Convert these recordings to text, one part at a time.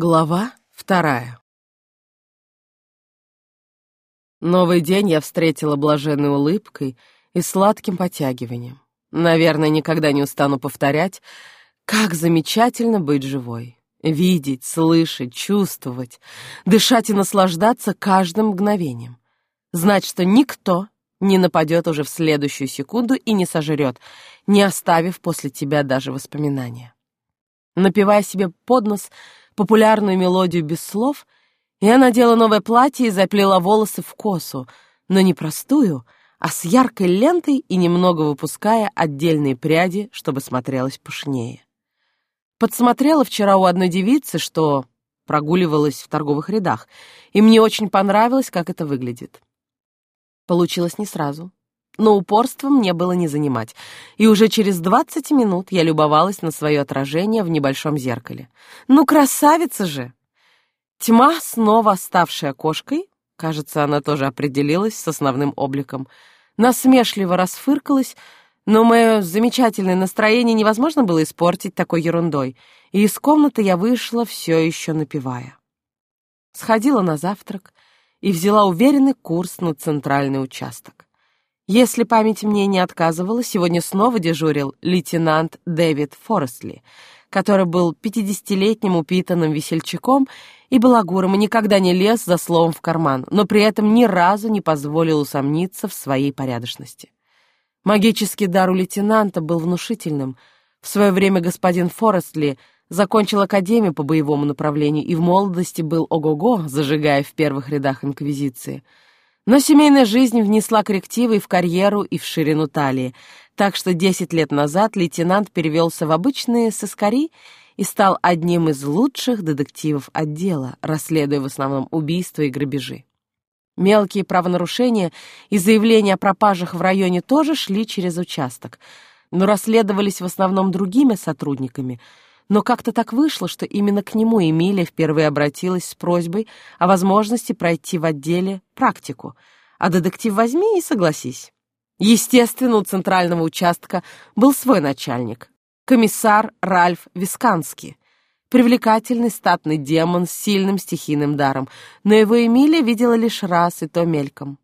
Глава вторая Новый день я встретила блаженной улыбкой и сладким потягиванием. Наверное, никогда не устану повторять, как замечательно быть живой. Видеть, слышать, чувствовать, дышать и наслаждаться каждым мгновением. Знать, что никто не нападет уже в следующую секунду и не сожрет, не оставив после тебя даже воспоминания. Напивая себе под нос популярную мелодию без слов, я надела новое платье и заплела волосы в косу, но не простую, а с яркой лентой и немного выпуская отдельные пряди, чтобы смотрелось пышнее. Подсмотрела вчера у одной девицы, что прогуливалась в торговых рядах, и мне очень понравилось, как это выглядит. Получилось не сразу но упорством мне было не занимать, и уже через двадцать минут я любовалась на свое отражение в небольшом зеркале. Ну, красавица же! Тьма, снова ставшая кошкой, кажется, она тоже определилась с основным обликом, насмешливо расфыркалась, но мое замечательное настроение невозможно было испортить такой ерундой, и из комнаты я вышла, все еще напевая. Сходила на завтрак и взяла уверенный курс на центральный участок. Если память мне не отказывала, сегодня снова дежурил лейтенант Дэвид Форестли, который был пятидесятилетним упитанным весельчаком и балагуром и никогда не лез за словом в карман, но при этом ни разу не позволил усомниться в своей порядочности. Магический дар у лейтенанта был внушительным. В свое время господин Форестли закончил академию по боевому направлению и в молодости был ого-го, зажигая в первых рядах инквизиции — но семейная жизнь внесла коррективы и в карьеру, и в ширину талии, так что 10 лет назад лейтенант перевелся в обычные соскари и стал одним из лучших детективов отдела, расследуя в основном убийства и грабежи. Мелкие правонарушения и заявления о пропажах в районе тоже шли через участок, но расследовались в основном другими сотрудниками — но как-то так вышло, что именно к нему Эмилия впервые обратилась с просьбой о возможности пройти в отделе практику. А детектив возьми и согласись. Естественно, у центрального участка был свой начальник, комиссар Ральф Висканский. Привлекательный статный демон с сильным стихийным даром, но его Эмилия видела лишь раз, и то мельком.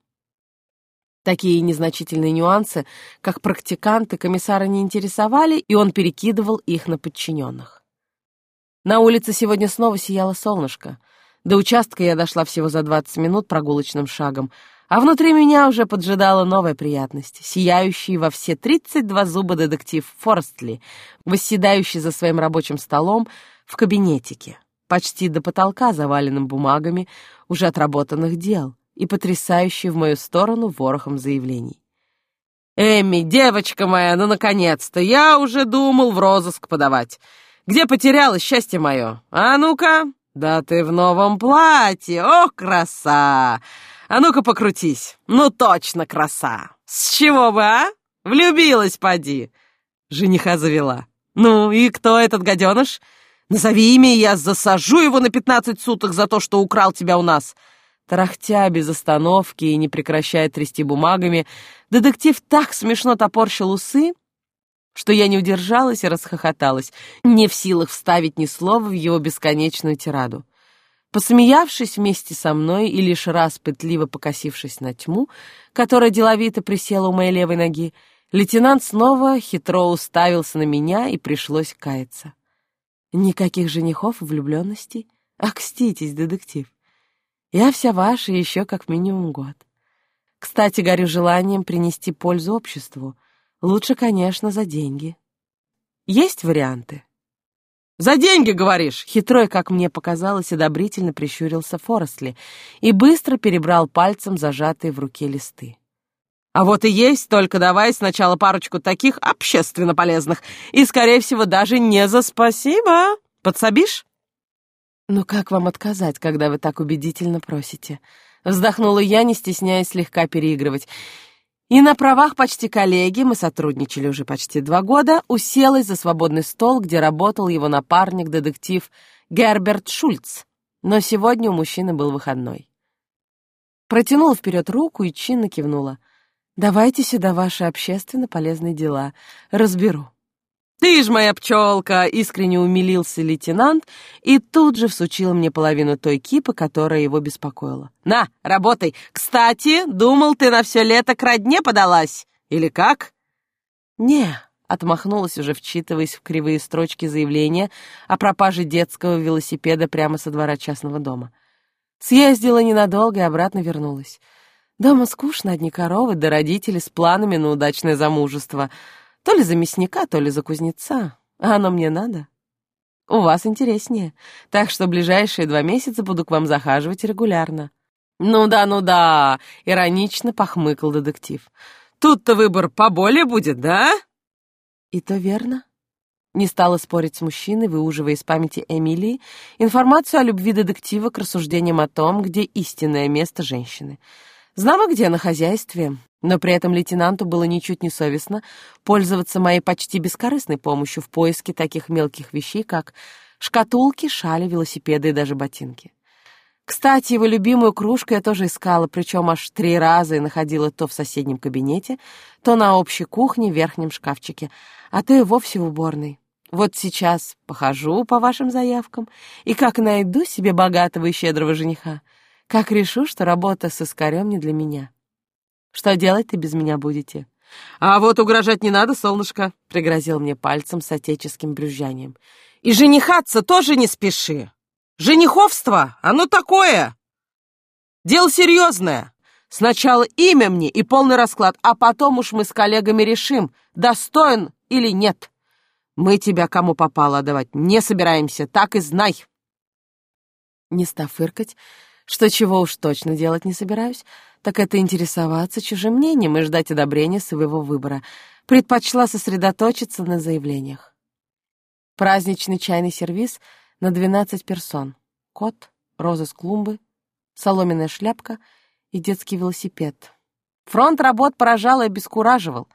Такие незначительные нюансы, как практиканты, комиссара не интересовали, и он перекидывал их на подчиненных. На улице сегодня снова сияло солнышко. До участка я дошла всего за 20 минут прогулочным шагом, а внутри меня уже поджидала новая приятность. Сияющий во все 32 зуба детектив Форстли, восседающий за своим рабочим столом в кабинетике, почти до потолка заваленным бумагами уже отработанных дел — и потрясающий в мою сторону ворохом заявлений. «Эмми, девочка моя, ну, наконец-то! Я уже думал в розыск подавать. Где потерялось счастье мое? А ну-ка! Да ты в новом платье! Ох, краса! А ну-ка покрутись! Ну, точно краса! С чего бы, а? Влюбилась, поди!» Жениха завела. «Ну, и кто этот гаденыш? Назови имя, я засажу его на пятнадцать суток за то, что украл тебя у нас!» Тарахтя без остановки и не прекращая трясти бумагами, детектив так смешно топорщил усы, что я не удержалась и расхохоталась, не в силах вставить ни слова в его бесконечную тираду. Посмеявшись вместе со мной и лишь раз пытливо покосившись на тьму, которая деловито присела у моей левой ноги, лейтенант снова хитро уставился на меня и пришлось каяться. Никаких женихов и влюбленностей? Окститесь, детектив. Я вся ваша еще как минимум год. Кстати, горю желанием принести пользу обществу. Лучше, конечно, за деньги. Есть варианты? «За деньги, говоришь?» Хитрой, как мне показалось, одобрительно прищурился Форестли и быстро перебрал пальцем зажатые в руке листы. «А вот и есть, только давай сначала парочку таких общественно полезных и, скорее всего, даже не за спасибо. Подсобишь?» «Ну как вам отказать, когда вы так убедительно просите?» Вздохнула я, не стесняясь слегка переигрывать. И на правах почти коллеги, мы сотрудничали уже почти два года, уселась за свободный стол, где работал его напарник-детектив Герберт Шульц. Но сегодня у мужчины был выходной. Протянула вперед руку и чинно кивнула. «Давайте сюда ваши общественно полезные дела. Разберу». «Ты ж моя пчелка!» — искренне умилился лейтенант и тут же всучил мне половину той кипы, которая его беспокоила. «На, работай! Кстати, думал, ты на все лето к родне подалась? Или как?» «Не», — отмахнулась уже, вчитываясь в кривые строчки заявления о пропаже детского велосипеда прямо со двора частного дома. Съездила ненадолго и обратно вернулась. Дома скучно, одни коровы, да родители с планами на удачное замужество — то ли за мясника, то ли за кузнеца. А оно мне надо. У вас интереснее. Так что ближайшие два месяца буду к вам захаживать регулярно. Ну да, ну да, иронично похмыкал детектив. Тут-то выбор поболее будет, да? И то верно. Не стала спорить с мужчиной, выуживая из памяти Эмилии информацию о любви детектива к рассуждениям о том, где истинное место женщины. Знала, где на хозяйстве, но при этом лейтенанту было ничуть не совестно пользоваться моей почти бескорыстной помощью в поиске таких мелких вещей, как шкатулки, шали, велосипеды и даже ботинки. Кстати, его любимую кружку я тоже искала, причем аж три раза и находила то в соседнем кабинете, то на общей кухне в верхнем шкафчике, а то и вовсе в уборной. Вот сейчас похожу по вашим заявкам, и как найду себе богатого и щедрого жениха, как решу, что работа с искарем не для меня. Что делать-то без меня будете?» «А вот угрожать не надо, солнышко», — пригрозил мне пальцем с отеческим брюзжанием. «И женихаться тоже не спеши. Жениховство, оно такое. Дело серьезное. Сначала имя мне и полный расклад, а потом уж мы с коллегами решим, достоин или нет. Мы тебя кому попало отдавать не собираемся, так и знай». Не став фыркать, что чего уж точно делать не собираюсь, так это интересоваться чужим мнением и ждать одобрения своего выбора. Предпочла сосредоточиться на заявлениях. Праздничный чайный сервиз на 12 персон. Кот, розы с клумбы, соломенная шляпка и детский велосипед. Фронт работ поражал и обескураживал.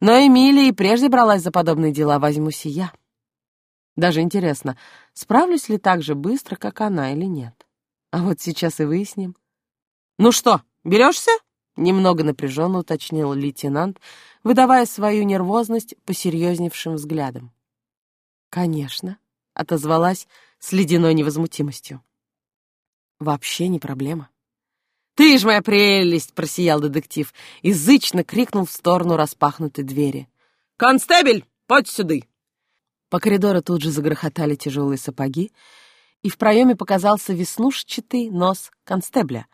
Но Эмилия и прежде бралась за подобные дела, возьмусь и я. Даже интересно, справлюсь ли так же быстро, как она, или нет. А вот сейчас и выясним. «Ну что, берешься?» — немного напряженно уточнил лейтенант, выдавая свою нервозность посерьезневшим взглядом. «Конечно», — отозвалась с ледяной невозмутимостью. «Вообще не проблема». «Ты ж моя прелесть!» — просиял детектив и зычно крикнул в сторону распахнутой двери. «Констебель, подь сюда!» По коридору тут же загрохотали тяжелые сапоги, и в проеме показался веснушчатый нос констебля.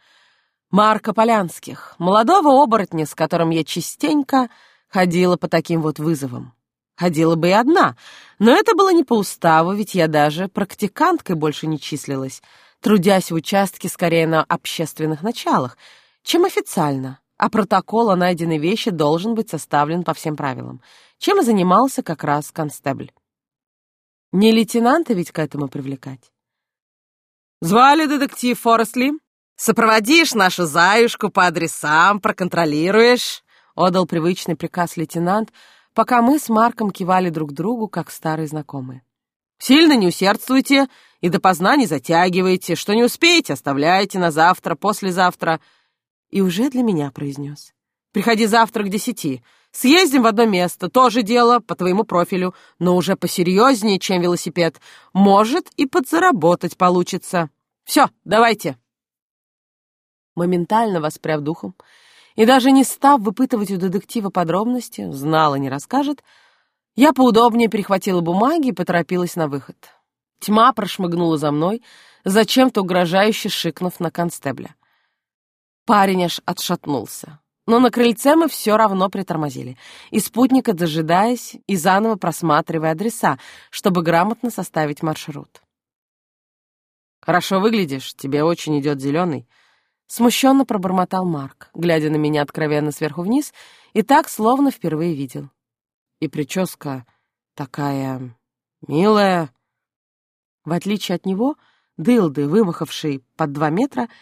Марка Полянских, молодого оборотня, с которым я частенько ходила по таким вот вызовам. Ходила бы и одна, но это было не по уставу, ведь я даже практиканткой больше не числилась, трудясь в участке скорее на общественных началах, чем официально, а протокол о найденной вещи должен быть составлен по всем правилам, чем и занимался как раз констебль. Не лейтенанта ведь к этому привлекать. Звали детектив Форестли? Сопроводишь нашу заюшку по адресам, проконтролируешь?» — отдал привычный приказ лейтенант, пока мы с Марком кивали друг другу, как старые знакомые. «Сильно не усердствуйте и допоздна не затягивайте. Что не успеете, оставляйте на завтра, послезавтра». И уже для меня произнес. «Приходи завтра к десяти. Съездим в одно место, тоже дело, по твоему профилю, но уже посерьезнее, чем велосипед. Может, и подзаработать получится. Все, давайте. Моментально воспряв духом, и даже не став выпытывать у детектива подробности, знала, не расскажет, я поудобнее перехватила бумаги и поторопилась на выход. Тьма прошмыгнула за мной, зачем-то угрожающе шикнув на констебля. Парень аж отшатнулся. Но на крыльце мы все равно притормозили, и спутника дожидаясь и заново просматривая адреса, чтобы грамотно составить маршрут. «Хорошо выглядишь, тебе очень идет зеленый», — смущенно пробормотал Марк, глядя на меня откровенно сверху вниз, и так, словно впервые видел. И прическа такая милая. В отличие от него, дылды, вымахавший под два метра, —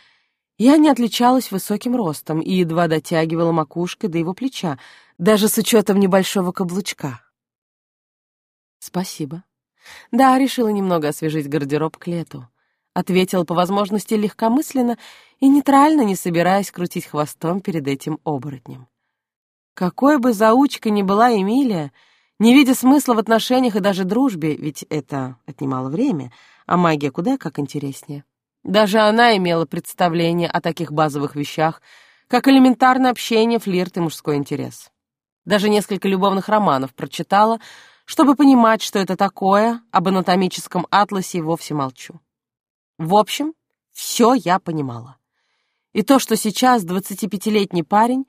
я не отличалась высоким ростом и едва дотягивала макушкой до его плеча, даже с учетом небольшого каблучка. «Спасибо. Да, решила немного освежить гардероб к лету». Ответила по возможности легкомысленно и нейтрально, не собираясь крутить хвостом перед этим оборотнем. Какой бы заучкой ни была Эмилия, Не видя смысла в отношениях и даже дружбе, ведь это отнимало время, а магия куда как интереснее. Даже она имела представление о таких базовых вещах, как элементарное общение, флирт и мужской интерес. Даже несколько любовных романов прочитала, чтобы понимать, что это такое, об анатомическом атласе вовсе молчу. В общем, все я понимала. И то, что сейчас 25-летний парень,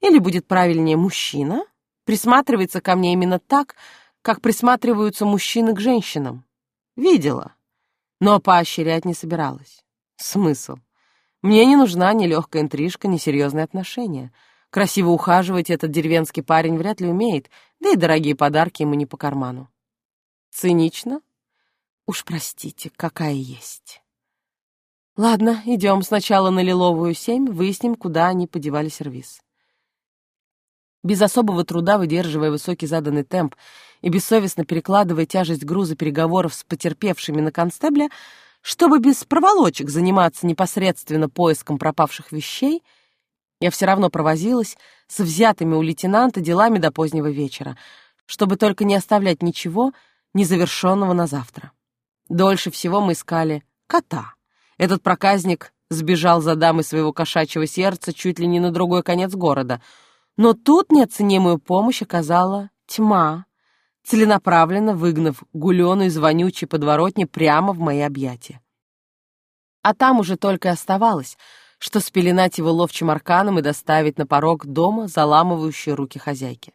или будет правильнее мужчина, присматривается ко мне именно так, как присматриваются мужчины к женщинам. Видела, но поощрять не собиралась. Смысл? Мне не нужна ни легкая интрижка, ни серьезные отношения. Красиво ухаживать этот деревенский парень вряд ли умеет, да и дорогие подарки ему не по карману. Цинично? Уж простите, какая есть. Ладно, идем сначала на Лиловую семь, выясним, куда они подевали сервиз. Без особого труда, выдерживая высокий заданный темп и бессовестно перекладывая тяжесть груза переговоров с потерпевшими на констебля, чтобы без проволочек заниматься непосредственно поиском пропавших вещей, я все равно провозилась с взятыми у лейтенанта делами до позднего вечера, чтобы только не оставлять ничего незавершенного на завтра. Дольше всего мы искали кота — этот проказник сбежал за дамой своего кошачьего сердца чуть ли не на другой конец города. Но тут неоценимую помощь оказала тьма, целенаправленно выгнав гулену из вонючей подворотни прямо в мои объятия. А там уже только и оставалось, что спеленать его ловчим арканом и доставить на порог дома, заламывающие руки хозяйки.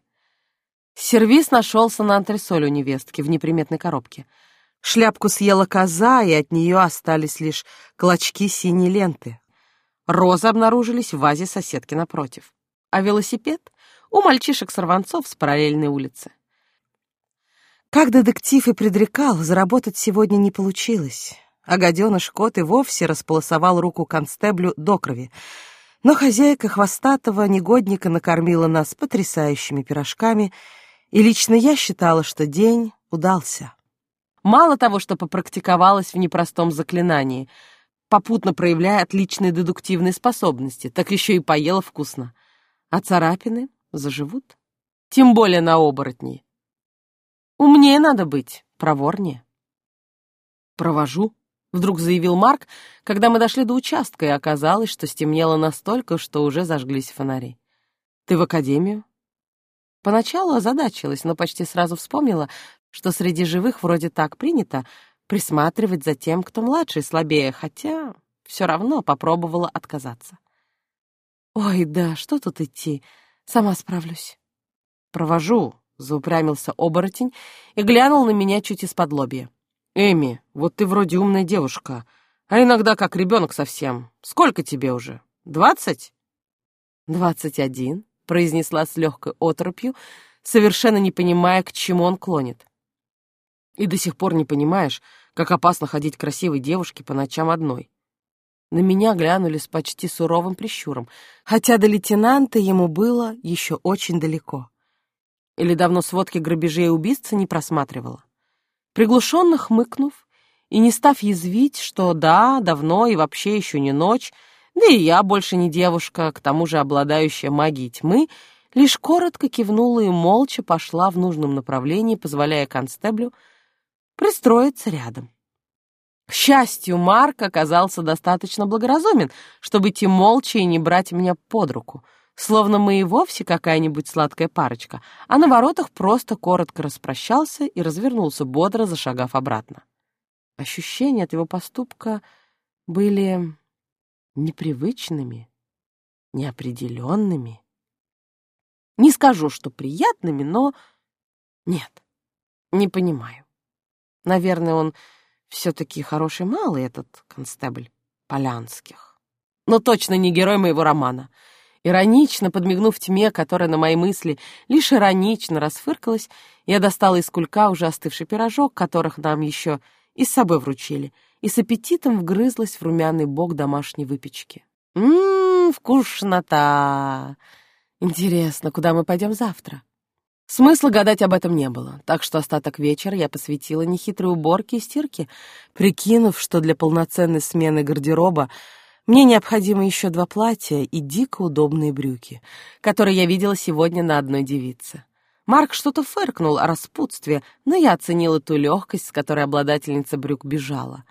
Сервис нашелся на антресоле у невестки в неприметной коробке — Шляпку съела коза, и от нее остались лишь клочки синей ленты. Розы обнаружились в вазе соседки напротив. А велосипед — у мальчишек-сорванцов с параллельной улицы. Как детектив и предрекал, заработать сегодня не получилось. А гаденыш кот и вовсе располосовал руку констеблю до крови. Но хозяйка хвостатого негодника накормила нас потрясающими пирожками, и лично я считала, что день удался. Мало того, что попрактиковалась в непростом заклинании, попутно проявляя отличные дедуктивные способности, так еще и поела вкусно. А царапины заживут. Тем более на оборотни. Умнее надо быть, проворнее. «Провожу», — вдруг заявил Марк, когда мы дошли до участка, и оказалось, что стемнело настолько, что уже зажглись фонари. «Ты в академию?» Поначалу озадачилась, но почти сразу вспомнила, что среди живых вроде так принято присматривать за тем, кто младше и слабее, хотя все равно попробовала отказаться. «Ой, да, что тут идти? Сама справлюсь». «Провожу», — заупрямился оборотень и глянул на меня чуть из-под лобья. «Эми, вот ты вроде умная девушка, а иногда как ребенок совсем. Сколько тебе уже? Двадцать?» «Двадцать один», — произнесла с легкой оторопью, совершенно не понимая, к чему он клонит. И до сих пор не понимаешь, как опасно ходить красивой девушке по ночам одной. На меня глянули с почти суровым прищуром, хотя до лейтенанта ему было еще очень далеко. Или давно сводки грабежей и убийств не просматривала. Приглушенно хмыкнув и не став язвить, что да, давно и вообще еще не ночь, да и я больше не девушка, к тому же обладающая магией тьмы, лишь коротко кивнула и молча пошла в нужном направлении, позволяя констеблю пристроиться рядом. К счастью, Марк оказался достаточно благоразумен, чтобы идти молча и не брать меня под руку, словно мы и вовсе какая-нибудь сладкая парочка, а на воротах просто коротко распрощался и развернулся, бодро зашагав обратно. Ощущения от его поступка были непривычными, неопределенными. Не скажу, что приятными, но... Нет, не понимаю. Наверное, он все-таки хороший малый, этот констебль Полянских. Но точно не герой моего романа. Иронично подмигнув тьме, которая на мои мысли лишь иронично расфыркалась, я достала из кулька уже остывший пирожок, которых нам еще и с собой вручили, и с аппетитом вгрызлась в румяный бок домашней выпечки. Ммм, вкуснота! Интересно, куда мы пойдем завтра? Смысла гадать об этом не было, так что остаток вечера я посвятила нехитрой уборке и стирке, прикинув, что для полноценной смены гардероба мне необходимо еще два платья и дико удобные брюки, которые я видела сегодня на одной девице. Марк что-то фыркнул о распутстве, но я оценила ту легкость, с которой обладательница брюк бежала.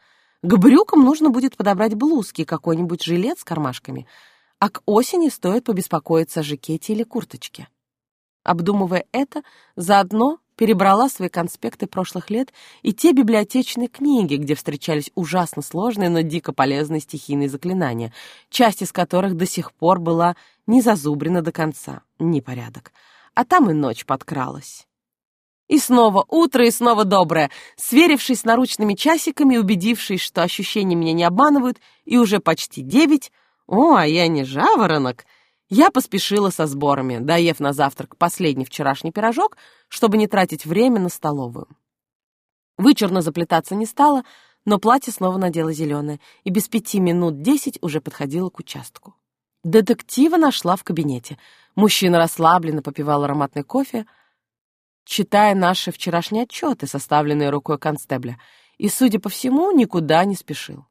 К брюкам нужно будет подобрать блузки, какой-нибудь жилет с кармашками, а к осени стоит побеспокоиться о жакете или курточке. Обдумывая это, заодно перебрала свои конспекты прошлых лет и те библиотечные книги, где встречались ужасно сложные, но дико полезные стихийные заклинания, часть из которых до сих пор была не зазубрена до конца. Непорядок. А там и ночь подкралась. И снова утро, и снова доброе. Сверившись с наручными часиками, убедившись, что ощущения меня не обманывают, и уже почти девять, о, а я не жаворонок — я поспешила со сборами, доев на завтрак последний вчерашний пирожок, чтобы не тратить время на столовую. Вычурно заплетаться не стала, но платье снова надела зеленое, и без пяти минут десять уже подходила к участку. Детектива нашла в кабинете. Мужчина расслабленно попивал ароматный кофе, читая наши вчерашние отчеты, составленные рукой констебля, и, судя по всему, никуда не спешил.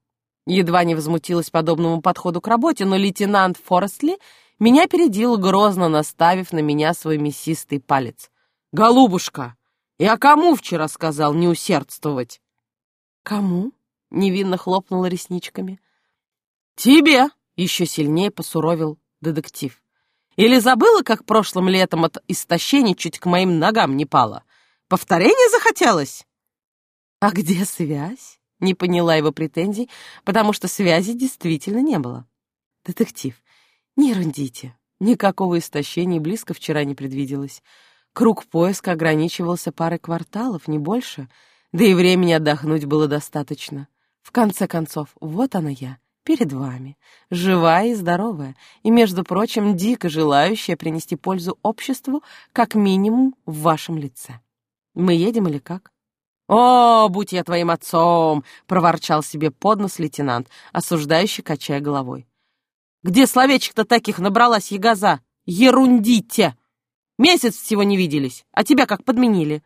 Едва не возмутилась подобному подходу к работе, но лейтенант Форестли меня опередил, грозно наставив на меня свой мясистый палец. «Голубушка, я кому вчера сказал не усердствовать?» «Кому?» — невинно хлопнула ресничками. «Тебе!» — еще сильнее посуровил детектив. «Или забыла, как прошлым летом от истощения чуть к моим ногам не пало? Повторение захотелось?» «А где связь?» — не поняла его претензий, потому что связи действительно не было. «Детектив, не ерундите. Никакого истощения близко вчера не предвиделось. Круг поиска ограничивался парой кварталов, не больше, да и времени отдохнуть было достаточно. В конце концов, вот она я, перед вами, живая и здоровая, и, между прочим, дико желающая принести пользу обществу, как минимум, в вашем лице. Мы едем или как? «О, будь я твоим отцом!» — проворчал себе под нос лейтенант, осуждающий, качая головой. Где словечек-то таких набралась ягоза? Ерундите! Месяц всего не виделись, а тебя как подменили.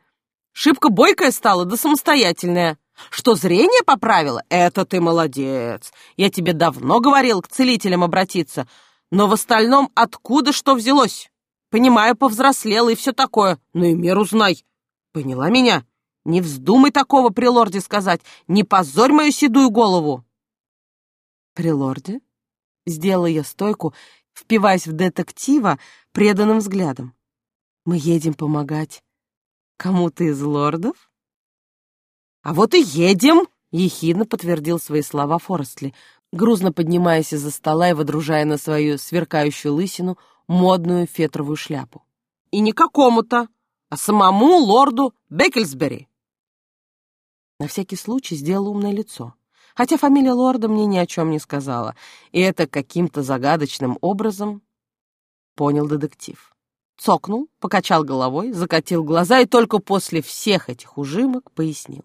Шибко бойкая стала, да самостоятельная. Что зрение поправила? Это ты молодец. Я тебе давно говорил к целителям обратиться, но в остальном откуда что взялось? Понимаю, повзрослела и все такое, но и меру знай. Поняла меня? Не вздумай такого при лорде сказать, не позорь мою седую голову. При лорде? Сделала я стойку, впиваясь в детектива преданным взглядом. «Мы едем помогать кому-то из лордов?» «А вот и едем!» — ехидно подтвердил свои слова Форестли, грузно поднимаясь из-за стола и водружая на свою сверкающую лысину модную фетровую шляпу. «И не какому-то, а самому лорду Беккельсбери!» На всякий случай сделал умное лицо хотя фамилия лорда мне ни о чем не сказала, и это каким-то загадочным образом понял детектив. Цокнул, покачал головой, закатил глаза и только после всех этих ужимок пояснил.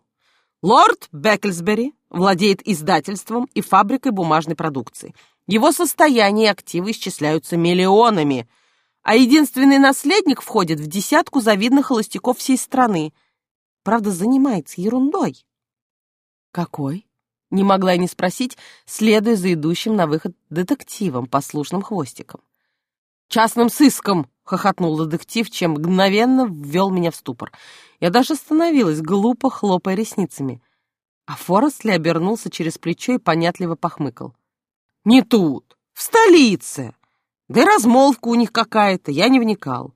Лорд Беккельсбери владеет издательством и фабрикой бумажной продукции. Его состояние и активы исчисляются миллионами, а единственный наследник входит в десятку завидных холостяков всей страны. Правда, занимается ерундой. Какой? Не могла я не спросить, следуя за идущим на выход детективом, послушным хвостиком. «Частным сыском!» — хохотнул детектив, чем мгновенно ввел меня в ступор. Я даже остановилась, глупо хлопая ресницами. А Форестли обернулся через плечо и понятливо похмыкал. «Не тут, в столице! Да и размолвка у них какая-то, я не вникал.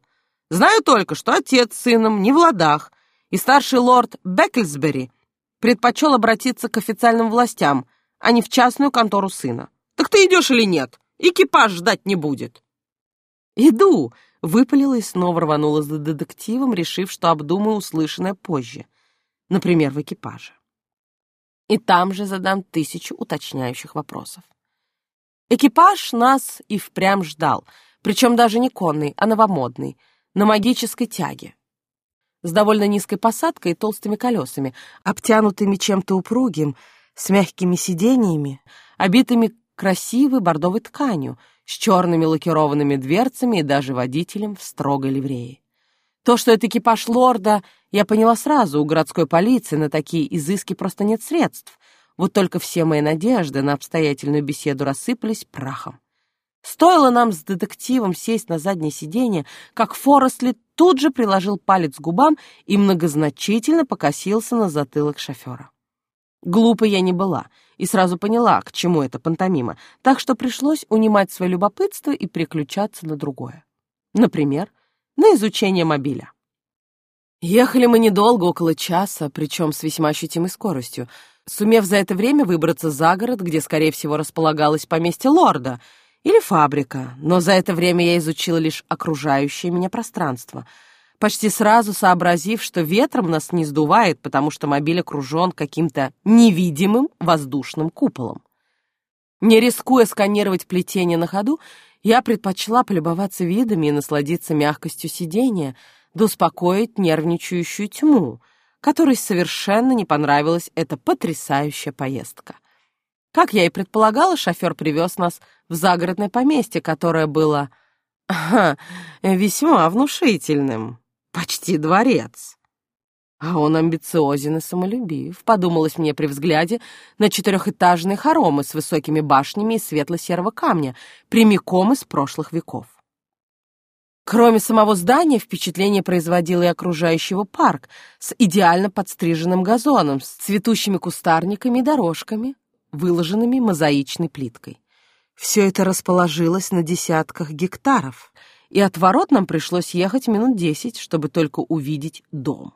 Знаю только, что отец с сыном не в ладах, и старший лорд Беккельсбери — предпочел обратиться к официальным властям, а не в частную контору сына. Так ты идешь или нет? Экипаж ждать не будет. Иду, выпалила и снова рванула за детективом, решив, что обдумаю услышанное позже. Например, в экипаже. И там же задам тысячу уточняющих вопросов. Экипаж нас и впрямь ждал, причем даже не конный, а новомодный, на магической тяге с довольно низкой посадкой и толстыми колесами, обтянутыми чем-то упругим, с мягкими сиденьями, обитыми красивой бордовой тканью, с черными лакированными дверцами и даже водителем в строгой ливрее. То, что это экипаж лорда, я поняла сразу, у городской полиции на такие изыски просто нет средств. Вот только все мои надежды на обстоятельную беседу рассыпались прахом. Стоило нам с детективом сесть на заднее сиденье, как Форестли тут же приложил палец к губам и многозначительно покосился на затылок шофера. Глупой я не была и сразу поняла, к чему это пантомима, так что пришлось унимать свое любопытство и переключаться на другое. Например, на изучение мобиля. Ехали мы недолго, около часа, причем с весьма ощутимой скоростью, сумев за это время выбраться за город, где, скорее всего, располагалось поместье лорда или фабрика, но за это время я изучила лишь окружающее меня пространство, почти сразу сообразив, что ветром нас не сдувает, потому что мобиль окружен каким-то невидимым воздушным куполом. Не рискуя сканировать плетение на ходу, я предпочла полюбоваться видами и насладиться мягкостью сидения — да успокоить нервничающую тьму, которой совершенно не понравилась эта потрясающая поездка. Как я и предполагала, шофер привез нас в загородное поместье, которое было ага, весьма внушительным, почти дворец. А он амбициозен и самолюбив, подумалось мне при взгляде на четырехэтажные хоромы с высокими башнями из светло-серого камня, прямиком из прошлых веков. Кроме самого здания, впечатление производил и окружающего парк с идеально подстриженным газоном, с цветущими кустарниками и дорожками, выложенными мозаичной плиткой. Все это расположилось на десятках гектаров, и от ворот нам пришлось ехать минут десять, чтобы только увидеть дом.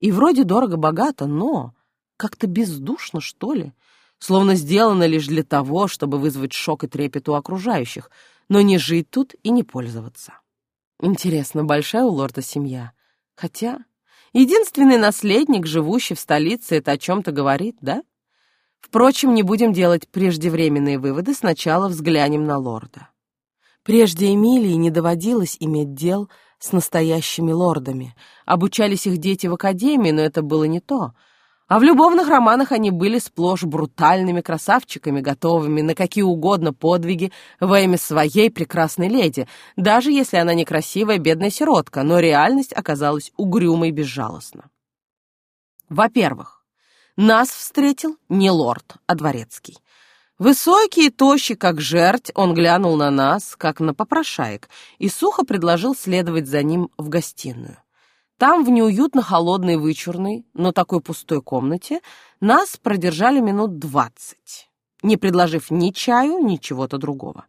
И вроде дорого-богато, но как-то бездушно, что ли, словно сделано лишь для того, чтобы вызвать шок и трепет у окружающих, но не жить тут и не пользоваться. Интересно, большая у лорда семья? Хотя, единственный наследник, живущий в столице, это о чем-то говорит, да? Впрочем, не будем делать преждевременные выводы, сначала взглянем на лорда. Прежде Эмилии не доводилось иметь дел с настоящими лордами. Обучались их дети в академии, но это было не то — а в любовных романах они были сплошь брутальными красавчиками, готовыми на какие угодно подвиги во имя своей прекрасной леди, даже если она некрасивая бедная сиротка, но реальность оказалась угрюмой и безжалостна. Во-первых, нас встретил не лорд, а дворецкий. Высокий и тощий, как жерть, он глянул на нас, как на попрошаек, и сухо предложил следовать за ним в гостиную. Там, в неуютно холодной, вычурной, но такой пустой комнате, нас продержали минут двадцать, не предложив ни чаю, ни чего-то другого.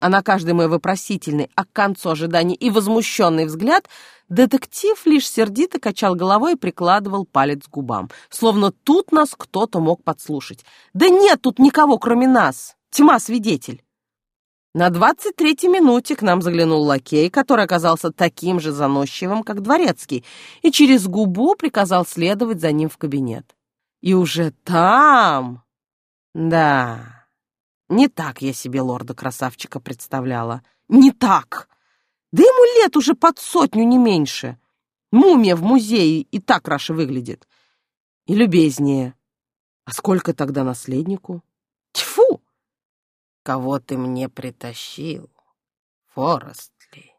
А на каждый мой вопросительный, а к концу ожидания и возмущенный взгляд, детектив лишь сердито качал головой и прикладывал палец к губам, словно тут нас кто-то мог подслушать. «Да нет тут никого, кроме нас! Тьма свидетель!» На двадцать третьей минуте к нам заглянул лакей, который оказался таким же заносчивым, как дворецкий, и через губу приказал следовать за ним в кабинет. И уже там... Да, не так я себе лорда-красавчика представляла. Не так! Да ему лет уже под сотню, не меньше. Мумия в музее и так краше выглядит. И любезнее. А сколько тогда наследнику? Тьфу! кого ты мне притащил, Форестли?»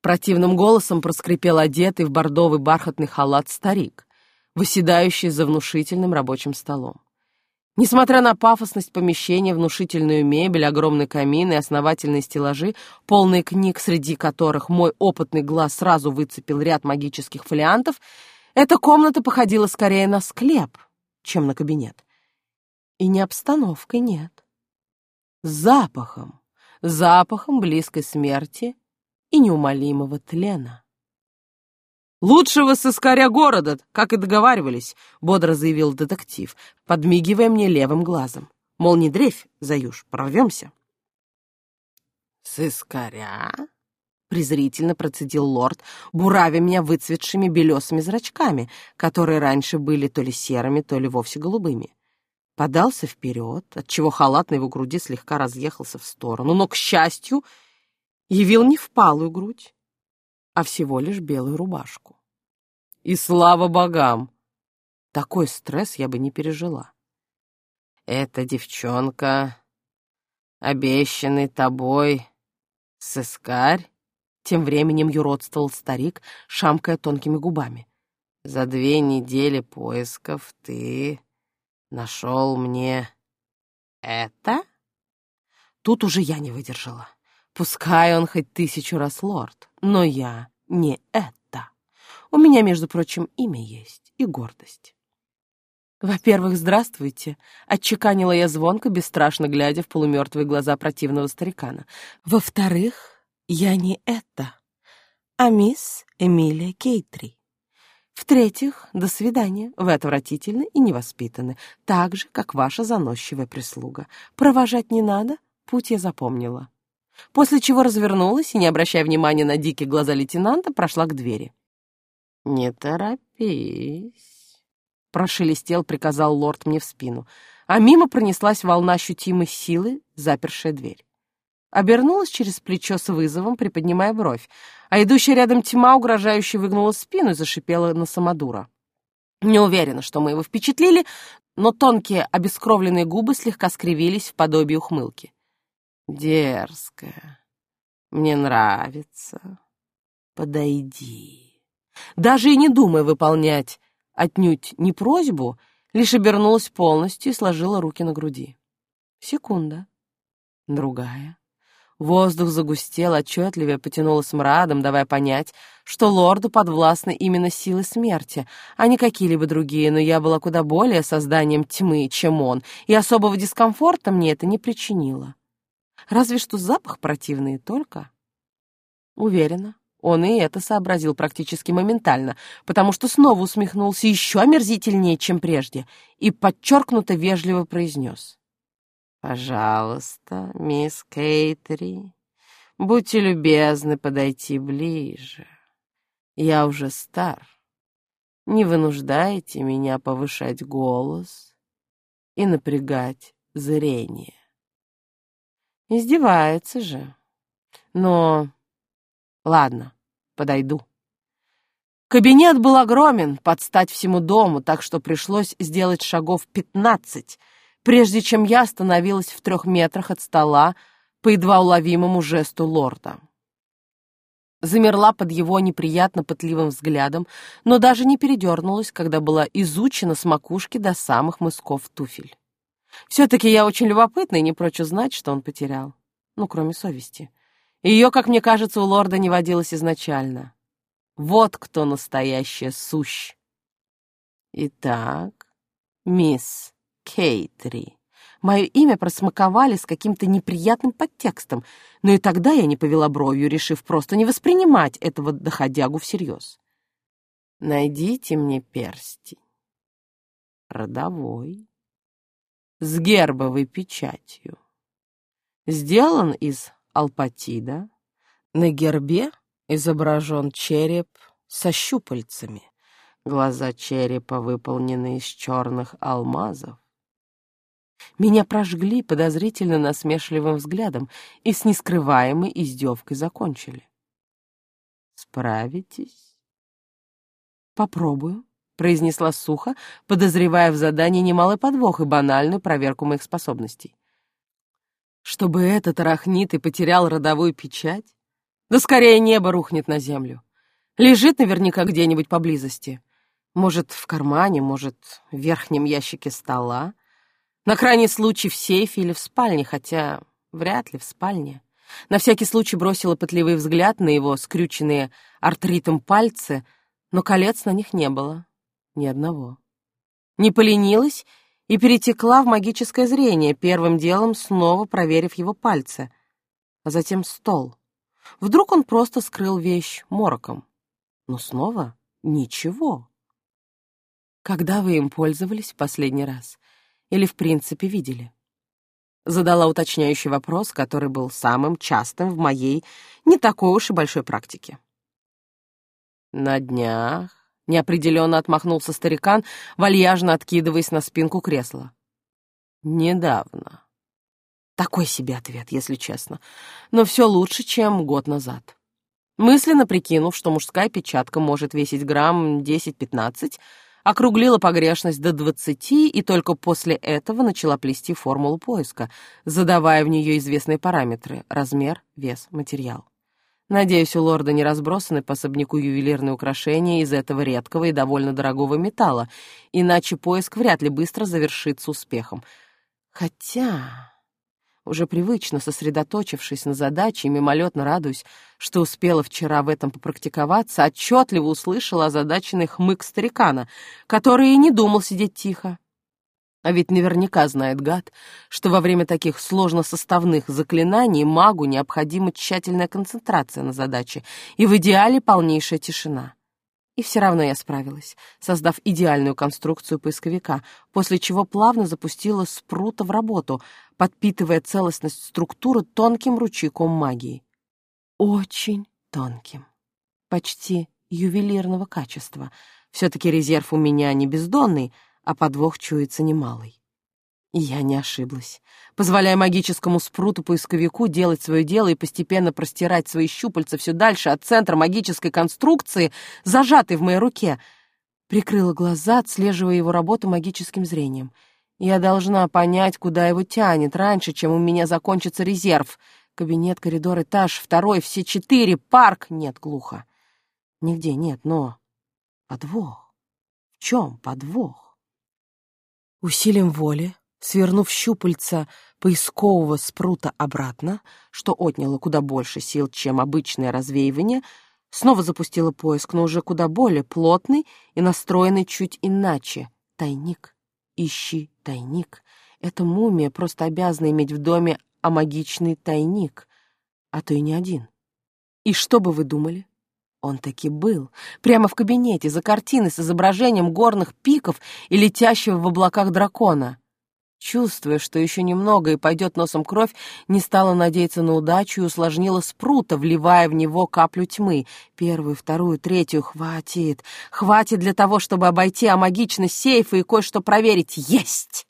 Противным голосом проскрипел одетый в бордовый бархатный халат старик, выседающий за внушительным рабочим столом. Несмотря на пафосность помещения, внушительную мебель, огромный камин и основательные стеллажи, полные книг, среди которых мой опытный глаз сразу выцепил ряд магических фолиантов, эта комната походила скорее на склеп, чем на кабинет. И не обстановкой нет запахом, запахом близкой смерти и неумолимого тлена. «Лучшего сыскаря города, как и договаривались», — бодро заявил детектив, подмигивая мне левым глазом. Мол, не дрейфь, Заюш, прорвемся. «Сыскаря?» — презрительно процедил лорд, буравя меня выцветшими белесыми зрачками, которые раньше были то ли серыми, то ли вовсе голубыми подался вперед, отчего халат на его груди слегка разъехался в сторону, но, к счастью, явил не впалую грудь, а всего лишь белую рубашку. И слава богам! Такой стресс я бы не пережила. Эта девчонка, обещанный тобой сыскарь, тем временем юродствовал старик, шамкая тонкими губами. За две недели поисков ты нашел мне это?» Тут уже я не выдержала. Пускай он хоть тысячу раз лорд, но я не это. У меня, между прочим, имя есть и гордость. «Во-первых, здравствуйте», — отчеканила я звонко, бесстрашно глядя в полумертвые глаза противного старикана. «Во-вторых, я не это, а мисс Эмилия Кейтри. В-третьих, до свидания, вы отвратительны и невоспитаны, так же, как ваша заносчивая прислуга. Провожать не надо, путь я запомнила». После чего развернулась и, не обращая внимания на дикие глаза лейтенанта, прошла к двери. «Не торопись». Прошелестел, приказал лорд мне в спину, а мимо пронеслась волна ощутимой силы, запершая дверь. Обернулась через плечо с вызовом, приподнимая бровь, а идущая рядом тьма угрожающе выгнула спину и зашипела на самодура. Не уверена, что мы его впечатлили, но тонкие обескровленные губы слегка скривились в подобии ухмылки. «Дерзкая, мне нравится. Подойди». Даже и не думая выполнять отнюдь не просьбу, лишь обернулась полностью и сложила руки на груди. Секунда. Другая. Воздух загустел, отчетливее потянуло смрадом, давая понять, что лорду подвластны именно силы смерти, а не какие-либо другие, но я была куда более созданием тьмы, чем он, и особого дискомфорта мне это не причинило. Разве что запах противный только. Уверена, он и это сообразил практически моментально, потому что снова усмехнулся еще омерзительнее, чем прежде, и подчеркнуто вежливо произнес. «Пожалуйста, мисс Кейтери, будьте любезны подойти ближе. Я уже стар. Не вынуждайте меня повышать голос и напрягать зрение». Издевается же. Но Ладно, подойду. Кабинет был огромен, под стать всему дому, так что пришлось сделать шагов пятнадцать, прежде чем я остановилась в трех метрах от стола по едва уловимому жесту лорда. Замерла под его неприятно пытливым взглядом, но даже не передернулась, когда была изучена с макушки до самых мысков туфель. Все-таки я очень любопытна и не прочь узнать, что он потерял. Ну, кроме совести. Ее, как мне кажется, у лорда не водилось изначально. Вот кто настоящая сущ. Итак, мисс Кейтри. Мое имя просмаковали с каким-то неприятным подтекстом, но и тогда я не повела бровью, решив просто не воспринимать этого доходягу всерьез. Найдите мне перстень. Родовой. С гербовой печатью. Сделан из Алпатида. На гербе изображен череп со щупальцами. Глаза черепа выполнены из черных алмазов. Меня прожгли подозрительно насмешливым взглядом и с нескрываемой издевкой закончили. «Справитесь?» «Попробую», — произнесла сухо, подозревая в задании немалый подвох и банальную проверку моих способностей. Чтобы этот арахнит и потерял родовую печать? Да скорее небо рухнет на землю. Лежит наверняка где-нибудь поблизости. Может, в кармане, может, в верхнем ящике стола. На крайний случай в сейфе или в спальне, хотя вряд ли в спальне. На всякий случай бросила пытливый взгляд на его скрюченные артритом пальцы, но колец на них не было. Ни одного. Не поленилась и перетекла в магическое зрение, первым делом снова проверив его пальцы, а затем стол. Вдруг он просто скрыл вещь мороком. Но снова ничего. Когда вы им пользовались в последний раз? Или в принципе видели? Задала уточняющий вопрос, который был самым частым в моей не такой уж и большой практике. На днях Неопределенно отмахнулся старикан, вальяжно откидываясь на спинку кресла. Недавно. Такой себе ответ, если честно. Но все лучше, чем год назад. Мысленно прикинув, что мужская печатка может весить грамм 10-15, округлила погрешность до 20 и только после этого начала плести формулу поиска, задавая в нее известные параметры — размер, вес, материал. Надеюсь, у лорда не разбросаны по особняку ювелирные украшения из этого редкого и довольно дорогого металла, иначе поиск вряд ли быстро завершится успехом. Хотя... уже привычно сосредоточившись на задаче и мимолетно радуясь, что успела вчера в этом попрактиковаться, отчетливо услышала озадаченный хмык старикана, который и не думал сидеть тихо. А ведь наверняка знает гад, что во время таких сложносоставных заклинаний магу необходима тщательная концентрация на задаче и в идеале полнейшая тишина. И все равно я справилась, создав идеальную конструкцию поисковика, после чего плавно запустила спрута в работу, подпитывая целостность структуры тонким ручейком магии. Очень тонким. Почти ювелирного качества. Все-таки резерв у меня не бездонный, а подвох чуется немалый. И я не ошиблась, позволяя магическому спруту-поисковику делать свое дело и постепенно простирать свои щупальца все дальше от центра магической конструкции, зажатой в моей руке. Прикрыла глаза, отслеживая его работу магическим зрением. Я должна понять, куда его тянет, раньше, чем у меня закончится резерв. Кабинет, коридор, этаж, второй, все четыре, парк. Нет, глухо. Нигде нет, но... Подвох. В чем подвох? Усилием воли Свернув щупальца поискового спрута обратно, что отняло куда больше сил, чем обычное развеивание, снова запустила поиск, но уже куда более плотный и настроенный чуть иначе. Тайник. Ищи тайник. Эта мумия просто обязана иметь в доме амагичный тайник, а то и не один. И что бы вы думали? Он таки был, прямо в кабинете, за картиной с изображением горных пиков и летящего в облаках дракона. Чувствуя, что еще немного и пойдет носом кровь, не стала надеяться на удачу и усложнила спрута, вливая в него каплю тьмы. Первую, вторую, третью. Хватит. Хватит для того, чтобы обойти амагичный сейф и кое-что проверить. Есть!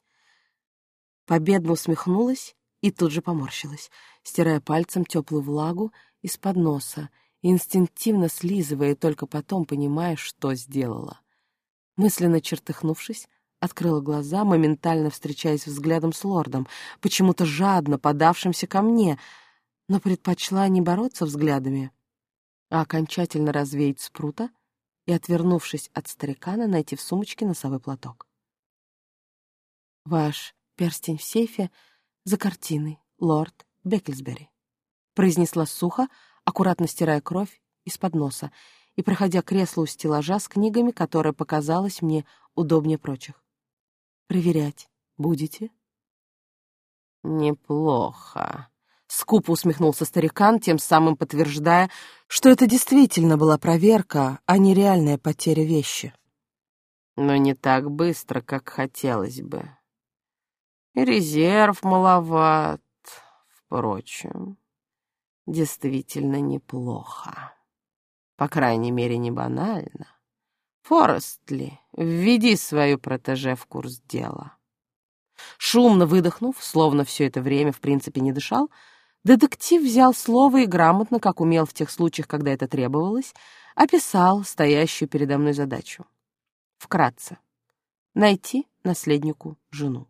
Победно усмехнулась и тут же поморщилась, стирая пальцем теплую влагу из-под носа, инстинктивно слизывая, и только потом понимая, что сделала. Мысленно чертыхнувшись, Открыла глаза, моментально встречаясь взглядом с лордом, почему-то жадно подавшимся ко мне, но предпочла не бороться взглядами, а окончательно развеять спрута и, отвернувшись от старикана, найти в сумочке носовой платок. «Ваш перстень в сейфе за картиной, лорд Беккельсбери», произнесла сухо, аккуратно стирая кровь из-под носа и проходя к креслу у стеллажа с книгами, которое показалось мне удобнее прочих. Проверять будете? Неплохо. Скупо усмехнулся старикан, тем самым подтверждая, что это действительно была проверка, а не реальная потеря вещи. Но не так быстро, как хотелось бы. И резерв маловат. Впрочем, действительно неплохо. По крайней мере, не банально. Форестли, введи свою протеже в курс дела. Шумно выдохнув, словно все это время в принципе не дышал, детектив взял слово и грамотно, как умел в тех случаях, когда это требовалось, описал стоящую передо мной задачу. Вкратце. Найти наследнику жену.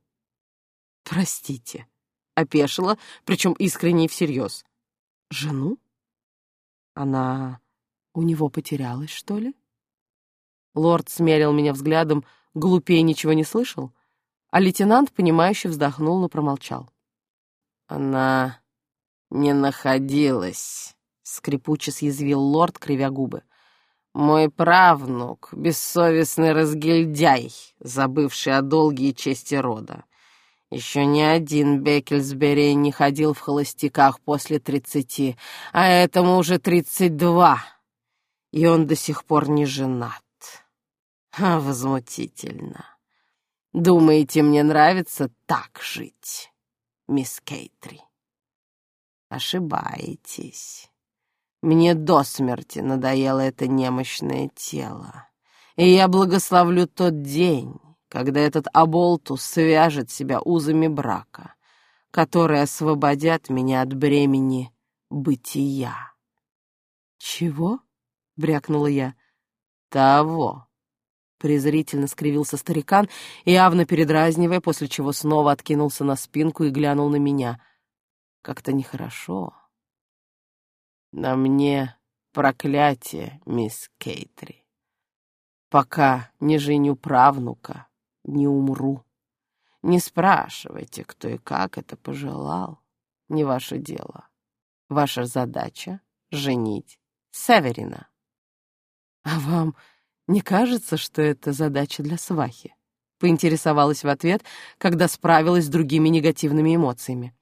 Простите, опешила, причем искренне и всерьез. Жену? Она у него потерялась, что ли? Лорд смерил меня взглядом, глупее ничего не слышал, а лейтенант, понимающе вздохнул, но промолчал. «Она не находилась», — скрипуче съязвил лорд, кривя губы. «Мой правнук — бессовестный разгильдяй, забывший о долгие чести рода. Еще ни один Беккельсбери не ходил в холостяках после тридцати, а этому уже тридцать два, и он до сих пор не женат. А, возмутительно. Думаете, мне нравится так жить, мисс Кейтри? Ошибаетесь. Мне до смерти надоело это немощное тело. И я благословлю тот день, когда этот оболтус свяжет себя узами брака, которые освободят меня от бремени бытия. «Чего?» — брякнула я. «Того, Презрительно скривился старикан, явно передразнивая, после чего снова откинулся на спинку и глянул на меня. Как-то нехорошо. На мне проклятие, мисс Кейтри. Пока не женю правнука, не умру. Не спрашивайте, кто и как это пожелал. не ваше дело. Ваша задача — женить Северина. А вам не кажется, что это задача для свахи? Поинтересовалась в ответ, когда справилась с другими негативными эмоциями.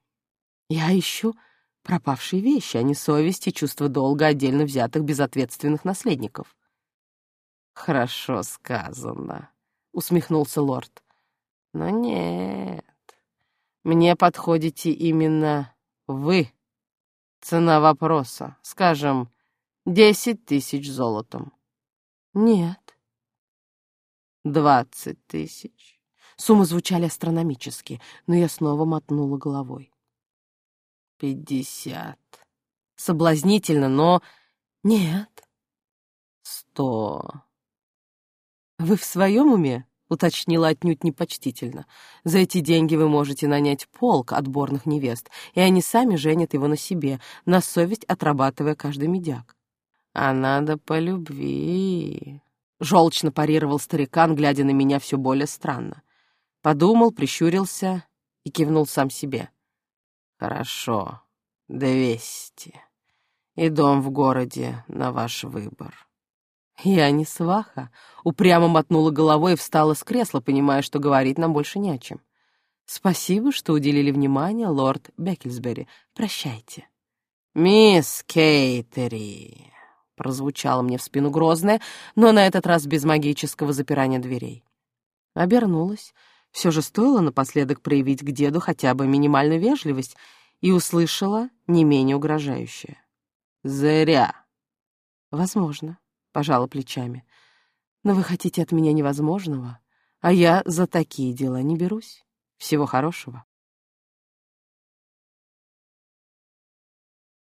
Я ищу пропавшие вещи, а не совесть и чувство долга отдельно взятых безответственных наследников. «Хорошо сказано», — усмехнулся лорд. «Но нет, мне подходите именно вы. Цена вопроса, скажем, десять тысяч золотом». «Нет». «Двадцать тысяч». Суммы звучали астрономически, но я снова мотнула головой. «Пятьдесят». Соблазнительно, но... Нет. «Сто». «Вы в своем уме?» — уточнила отнюдь непочтительно. «За эти деньги вы можете нанять полк отборных невест, и они сами женят его на себе, на совесть отрабатывая каждый медяк». «А надо по любви», — желчно парировал старикан, глядя на меня все более странно. Подумал, прищурился и кивнул сам себе. «Хорошо, двести. И дом в городе на ваш выбор». «Я не сваха», — упрямо мотнула головой и встала с кресла, понимая, что говорить нам больше не о чем. «Спасибо, что уделили внимание, лорд Беккельсбери. Прощайте». «Мисс Кейтери», — прозвучало мне в спину грозное, но на этот раз без магического запирания дверей. Обернулась. Все же стоило напоследок проявить к деду хотя бы минимальную вежливость и услышала не менее угрожающее. «Зря». «Возможно» пожала плечами. «Но вы хотите от меня невозможного, а я за такие дела не берусь. Всего хорошего».